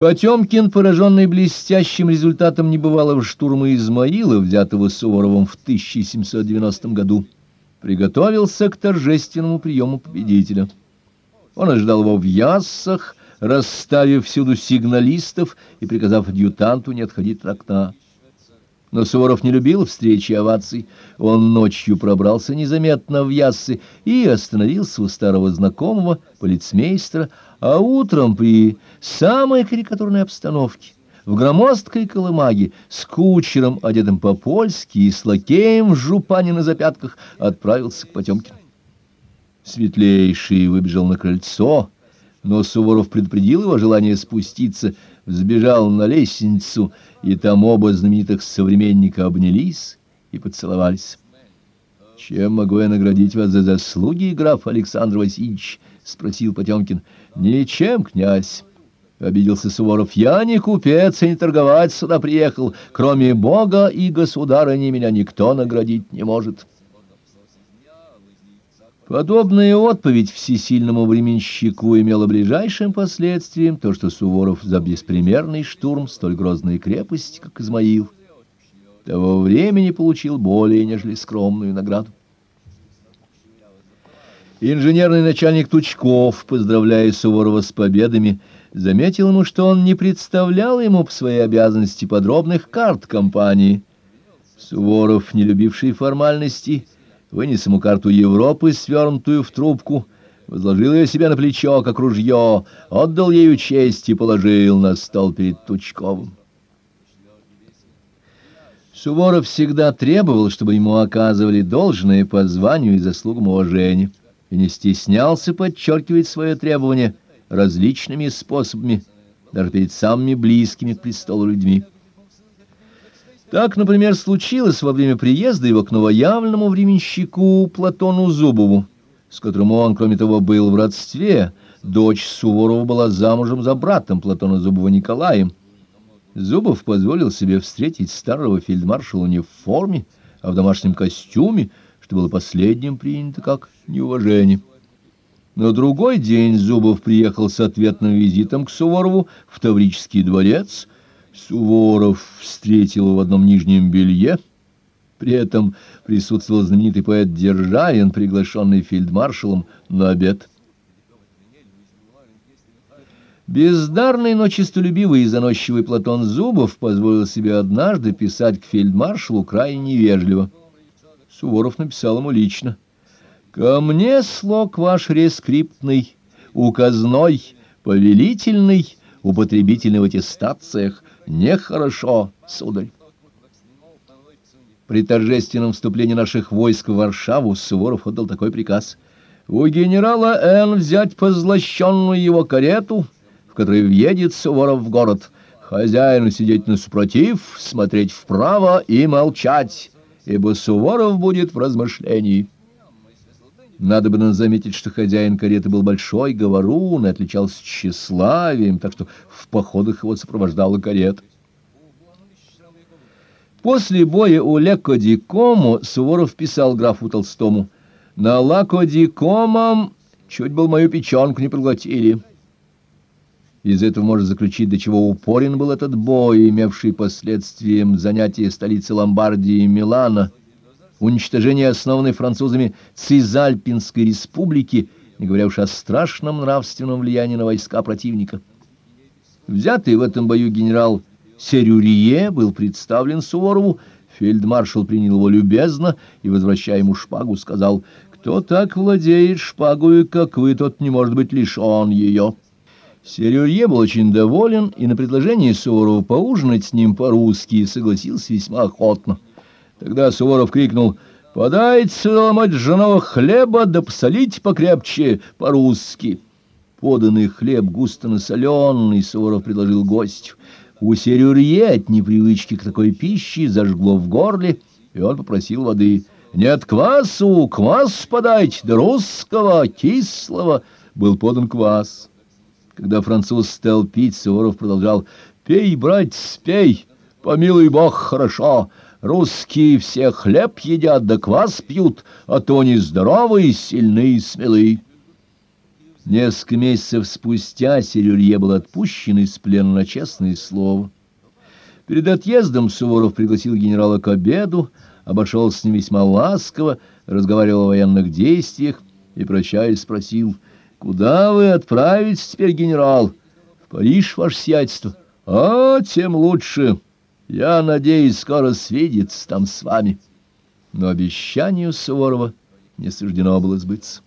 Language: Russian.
Потемкин, пораженный блестящим результатом небывалого штурма Измаила, взятого Суворовым в 1790 году, приготовился к торжественному приему победителя. Он ожидал его в Яссах, расставив всюду сигналистов и приказав адъютанту не отходить от окна. Но Суворов не любил встречи оваций. Он ночью пробрался незаметно в Яссы и остановился у старого знакомого, полицмейстера, а утром при самой карикатурной обстановке, в громоздкой колымаге, с кучером, одетым по-польски, и с лакеем в жупане на запятках, отправился к Потемкину. Светлейший выбежал на крыльцо, но Суворов предупредил его желание спуститься, взбежал на лестницу, и там оба знаменитых современника обнялись и поцеловались. «Чем могу я наградить вас за заслуги, граф Александр Васильевич?» — спросил Потемкин. «Ничем, князь». — обиделся Суворов. — Я не купец и не торговать сюда приехал. Кроме Бога и государыни меня никто наградить не может. Подобная отповедь всесильному временщику имела ближайшим последствием то, что Суворов за беспримерный штурм столь грозной крепости, как Измаил, того времени получил более, нежели скромную награду. Инженерный начальник Тучков, поздравляя Суворова с победами, заметил ему, что он не представлял ему по своей обязанности подробных карт компании. Суворов, не любивший формальностей, вынес ему карту Европы, свернутую в трубку, возложил ее себе на плечо, как ружье, отдал ею честь и положил на стол перед Тучковым. Суворов всегда требовал, чтобы ему оказывали должное по званию и заслугам уважения, и не стеснялся подчеркивать свое требование различными способами, даже перед самыми близкими к престолу людьми. Так, например, случилось во время приезда его к новоявленному временщику Платону Зубову, с которым он, кроме того, был в родстве. Дочь Суворова была замужем за братом Платона Зубова Николаем. Зубов позволил себе встретить старого фельдмаршала не в форме, а в домашнем костюме, что было последним принято как неуважение. На другой день Зубов приехал с ответным визитом к Суворову в Таврический дворец — Суворов встретил его в одном нижнем белье. При этом присутствовал знаменитый поэт Державин, приглашенный фельдмаршалом на обед. Бездарный, но честолюбивый и заносчивый Платон Зубов позволил себе однажды писать к фельдмаршалу крайне невежливо. Суворов написал ему лично. «Ко мне слог ваш рескриптный, указной, повелительный, употребительный в аттестациях, Нехорошо, сударь. При торжественном вступлении наших войск в Варшаву Суворов отдал такой приказ. У генерала Н. взять позлощенную его карету, в которой въедет Суворов в город, хозяину сидеть на супротив, смотреть вправо и молчать, ибо Суворов будет в размышлении. Надо бы заметить, что хозяин кареты был большой говорун и отличался тщеславием, так что в походах его сопровождала карета. После боя у Лекодикому Суворов писал графу Толстому «На Лакодикомом чуть был мою печенку не проглотили». Из этого можно заключить, до чего упорен был этот бой, имевший последствием занятия столицы Ломбардии Милана – уничтожение основанной французами Цизальпинской республики, не говоря уж о страшном нравственном влиянии на войска противника. Взятый в этом бою генерал Серюрие был представлен Суворову, фельдмаршал принял его любезно и, возвращая ему шпагу, сказал, «Кто так владеет шпагою, как вы, тот не может быть лишен ее». Серюрье был очень доволен и на предложение Суворова поужинать с ним по-русски согласился весьма охотно. Тогда Суворов крикнул «Подайте сюда мать женого хлеба, да посолить покрепче по-русски». Поданный хлеб густо насоленный Суворов предложил гостю. У Серюрье от непривычки к такой пище зажгло в горле, и он попросил воды. «Нет квасу, квас подайте, да русского, кислого!» Был подан квас. Когда француз стал пить, Суворов продолжал «Пей, брать, спей, помилуй бог, хорошо!» Русские все хлеб едят да квас пьют, а то они здоровые, сильные и смелые. Несколько месяцев спустя Серюрье был отпущен из плена на честное слово. Перед отъездом Суворов пригласил генерала к обеду, обошел с ним весьма ласково, разговаривал о военных действиях и, прощаясь, спросил, «Куда вы отправитесь теперь, генерал?» «В Париж, ваше сиятельство». «А, тем лучше. Я надеюсь скоро свидеться там с вами». Но обещанию Суворова не суждено было сбыться.